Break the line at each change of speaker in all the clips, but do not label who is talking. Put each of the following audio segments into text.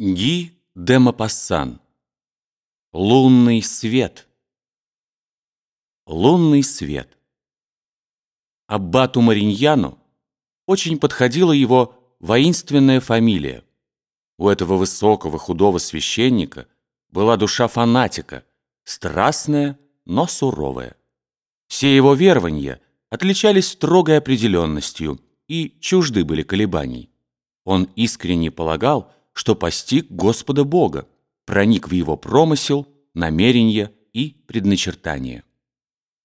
Ги де Мопассан Лунный свет Лунный свет Аббату Мариньяну очень подходила его воинственная фамилия. У этого высокого худого священника была душа фанатика, страстная, но суровая. Все его верования отличались строгой определенностью и чужды были колебаний. Он искренне полагал, что постиг Господа Бога, проник в его промысел, намерения и предначертания.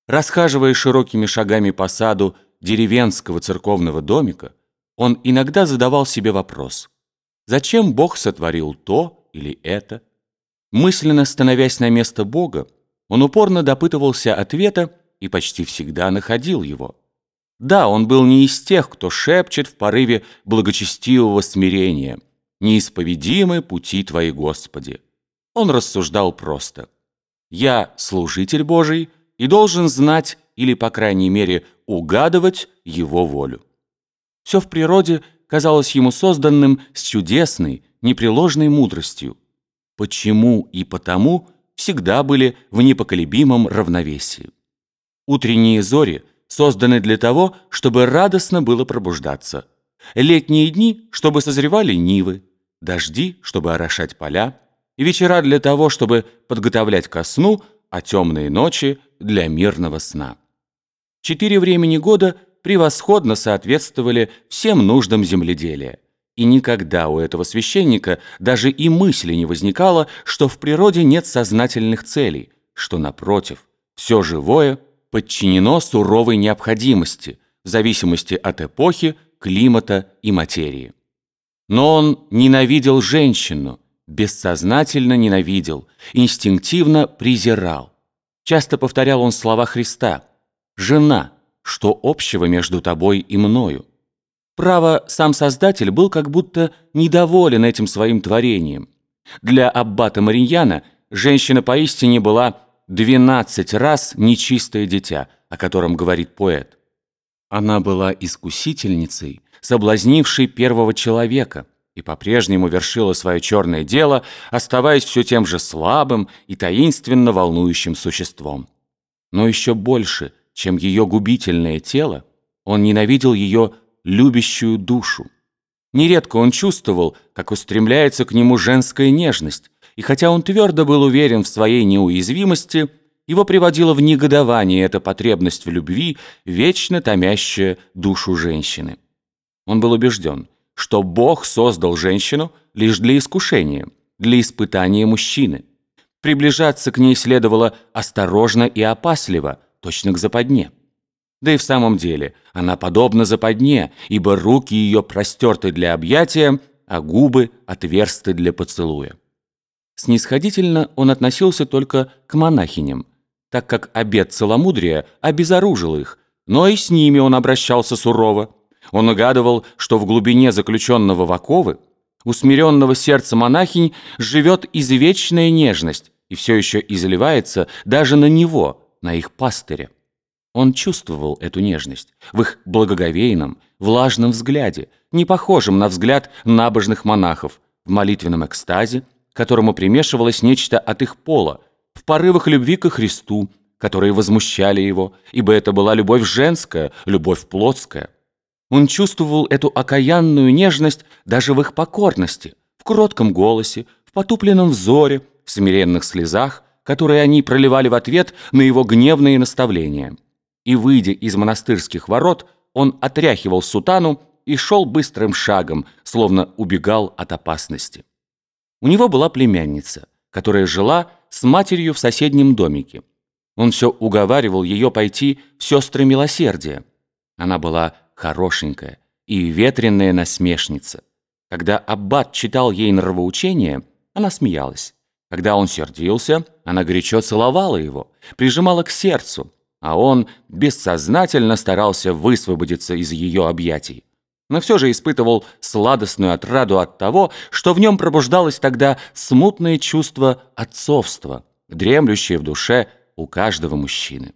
Расхаживая широкими шагами по саду деревенского церковного домика, он иногда задавал себе вопрос, зачем Бог сотворил то или это? Мысленно становясь на место Бога, он упорно допытывался ответа и почти всегда находил его. Да, он был не из тех, кто шепчет в порыве благочестивого смирения – неисповедимы пути Твои, Господи. Он рассуждал просто. Я служитель Божий и должен знать или, по крайней мере, угадывать Его волю. Все в природе казалось ему созданным с чудесной, непреложной мудростью. Почему и потому всегда были в непоколебимом равновесии. Утренние зори созданы для того, чтобы радостно было пробуждаться. Летние дни, чтобы созревали нивы дожди, чтобы орошать поля, и вечера для того, чтобы подготовлять ко сну, а темные ночи для мирного сна. Четыре времени года превосходно соответствовали всем нуждам земледелия. И никогда у этого священника даже и мысли не возникало, что в природе нет сознательных целей, что, напротив, все живое подчинено суровой необходимости в зависимости от эпохи, климата и материи. Но он ненавидел женщину, бессознательно ненавидел, инстинктивно презирал. Часто повторял он слова Христа «Жена, что общего между тобой и мною?» Право, сам Создатель был как будто недоволен этим своим творением. Для аббата Мариньяна женщина поистине была двенадцать раз нечистое дитя, о котором говорит поэт. Она была искусительницей, соблазнившей первого человека, и по-прежнему вершила свое черное дело, оставаясь все тем же слабым и таинственно волнующим существом. Но еще больше, чем ее губительное тело, он ненавидел ее любящую душу. Нередко он чувствовал, как устремляется к нему женская нежность, и хотя он твердо был уверен в своей неуязвимости, его приводила в негодование эта потребность в любви, вечно томящая душу женщины. Он был убежден, что Бог создал женщину лишь для искушения, для испытания мужчины. Приближаться к ней следовало осторожно и опасливо, точно к западне. Да и в самом деле она подобна западне, ибо руки ее простерты для объятия, а губы отверсты для поцелуя. Снисходительно он относился только к монахиням, так как обет целомудрия обезоружил их, но и с ними он обращался сурово. Он угадывал, что в глубине заключенного в оковы у смиренного сердца монахинь живет извечная нежность и все еще изливается даже на него, на их пастыря. Он чувствовал эту нежность в их благоговейном, влажном взгляде, не похожем на взгляд набожных монахов, в молитвенном экстазе, которому примешивалось нечто от их пола, в порывах любви ко Христу, которые возмущали его, ибо это была любовь женская, любовь плотская. Он чувствовал эту окаянную нежность даже в их покорности, в коротком голосе, в потупленном взоре, в смиренных слезах, которые они проливали в ответ на его гневные наставления. И, выйдя из монастырских ворот, он отряхивал сутану и шел быстрым шагом, словно убегал от опасности. У него была племянница, которая жила с матерью в соседнем домике. Он все уговаривал ее пойти в сестры милосердия. Она была хорошенькая и ветреная насмешница. Когда Аббат читал ей нравоучение, она смеялась. Когда он сердился, она горячо целовала его, прижимала к сердцу, а он бессознательно старался высвободиться из ее объятий. Но все же испытывал сладостную отраду от того, что в нем пробуждалось тогда смутное чувство отцовства, дремлющее в душе у каждого мужчины.